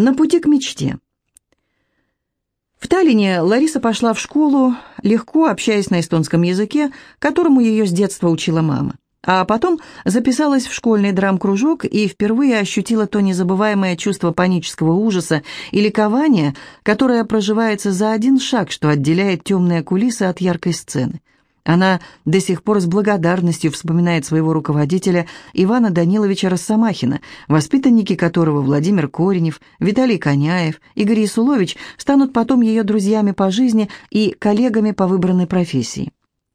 На пути к мечте. В Таллине Лариса пошла в школу, легко общаясь на эстонском языке, которому ее с детства учила мама. А потом записалась в школьный драм-кружок и впервые ощутила то незабываемое чувство панического ужаса и ликования, которое проживается за один шаг, что отделяет темные кулисы от яркой сцены. Она до сих пор с благодарностью вспоминает своего руководителя Ивана Даниловича Росомахина, воспитанники которого Владимир Коренев, Виталий Коняев, Игорь Исулович станут потом ее друзьями по жизни и коллегами по выбранной профессии.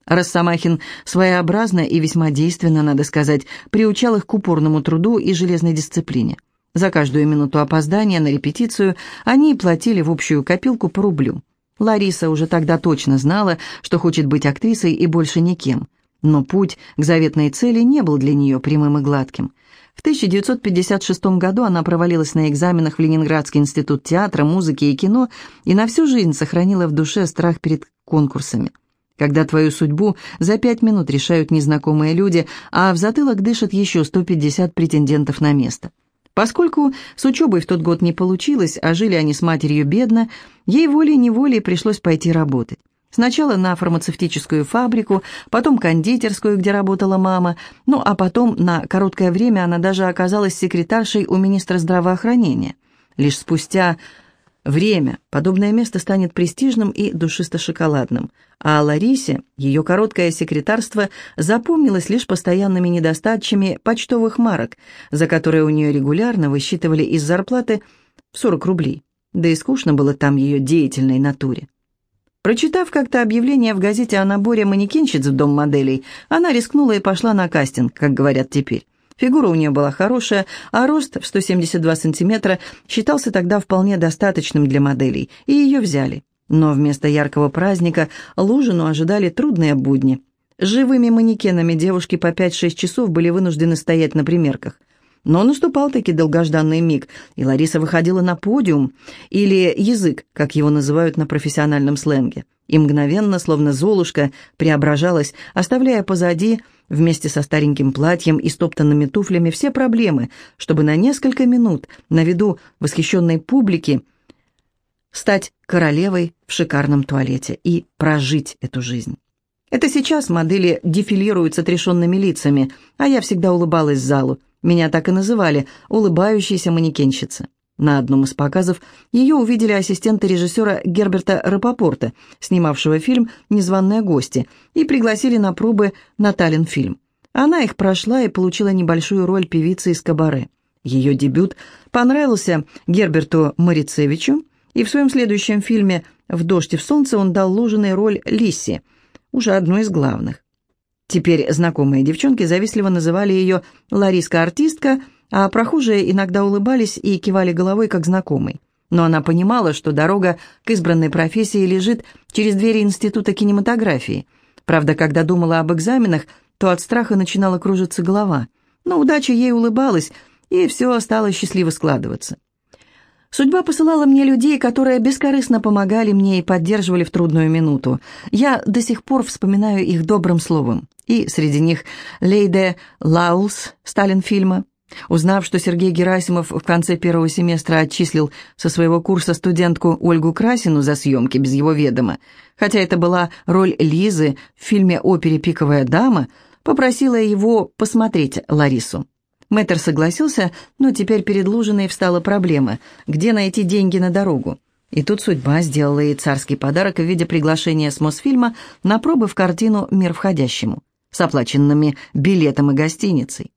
Росомахин своеобразно и весьма действенно, надо сказать, приучал их к упорному труду и железной дисциплине. За каждую минуту опоздания на репетицию они платили в общую копилку по рублю. Лариса уже тогда точно знала, что хочет быть актрисой и больше никем. Но путь к заветной цели не был для нее прямым и гладким. В 1956 году она провалилась на экзаменах в Ленинградский институт театра, музыки и кино и на всю жизнь сохранила в душе страх перед конкурсами. Когда твою судьбу за пять минут решают незнакомые люди, а в затылок дышат еще 150 претендентов на место – Поскольку с учебой в тот год не получилось, а жили они с матерью бедно, ей волей-неволей пришлось пойти работать. Сначала на фармацевтическую фабрику, потом кондитерскую, где работала мама, ну а потом на короткое время она даже оказалась секретаршей у министра здравоохранения. Лишь спустя Время. Подобное место станет престижным и душисто-шоколадным. А Ларисе ее короткое секретарство запомнилось лишь постоянными недостатчами почтовых марок, за которые у нее регулярно высчитывали из зарплаты 40 рублей. Да и скучно было там ее деятельной натуре. Прочитав как-то объявление в газете о наборе манекенщиц в дом моделей, она рискнула и пошла на кастинг, как говорят теперь. Фигура у нее была хорошая, а рост в 172 сантиметра считался тогда вполне достаточным для моделей, и ее взяли. Но вместо яркого праздника Лужину ожидали трудные будни. Живыми манекенами девушки по 5-6 часов были вынуждены стоять на примерках. Но наступал-таки долгожданный миг, и Лариса выходила на подиум, или язык, как его называют на профессиональном сленге, и мгновенно, словно золушка, преображалась, оставляя позади вместе со стареньким платьем и стоптанными туфлями все проблемы, чтобы на несколько минут на виду восхищенной публики стать королевой в шикарном туалете и прожить эту жизнь. Это сейчас модели дефилируют с отрешенными лицами, а я всегда улыбалась залу. Меня так и называли «улыбающаяся манекенщица». На одном из показов ее увидели ассистенты режиссера Герберта Рапопорта, снимавшего фильм «Незваные гости», и пригласили на пробы на Таллин-фильм. Она их прошла и получила небольшую роль певицы из кабаре. Ее дебют понравился Герберту Марицевичу, и в своем следующем фильме «В дождь и в солнце» он дал Лужиной роль Лисси, уже одну из главных. Теперь знакомые девчонки завистливо называли ее «Лариска-артистка», а прохожие иногда улыбались и кивали головой, как знакомый. Но она понимала, что дорога к избранной профессии лежит через двери Института кинематографии. Правда, когда думала об экзаменах, то от страха начинала кружиться голова. Но удача ей улыбалась, и все стало счастливо складываться. Судьба посылала мне людей, которые бескорыстно помогали мне и поддерживали в трудную минуту. Я до сих пор вспоминаю их добрым словом. И среди них Лейде Лаулс, Сталин фильма, Узнав, что Сергей Герасимов в конце первого семестра отчислил со своего курса студентку Ольгу Красину за съемки без его ведома, хотя это была роль Лизы в фильме-опере «Пиковая дама», попросила его посмотреть Ларису. Мэтр согласился, но теперь перед Лужиной встала проблема, где найти деньги на дорогу. И тут судьба сделала ей царский подарок в виде приглашения с Мосфильма на пробы в картину «Мир входящему» с оплаченными билетом и гостиницей.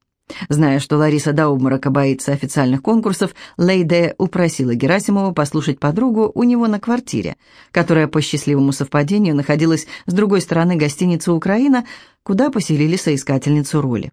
Зная, что Лариса до обморока боится официальных конкурсов, Лейде упросила Герасимова послушать подругу у него на квартире, которая по счастливому совпадению находилась с другой стороны гостиницы «Украина», куда поселили соискательницу роли.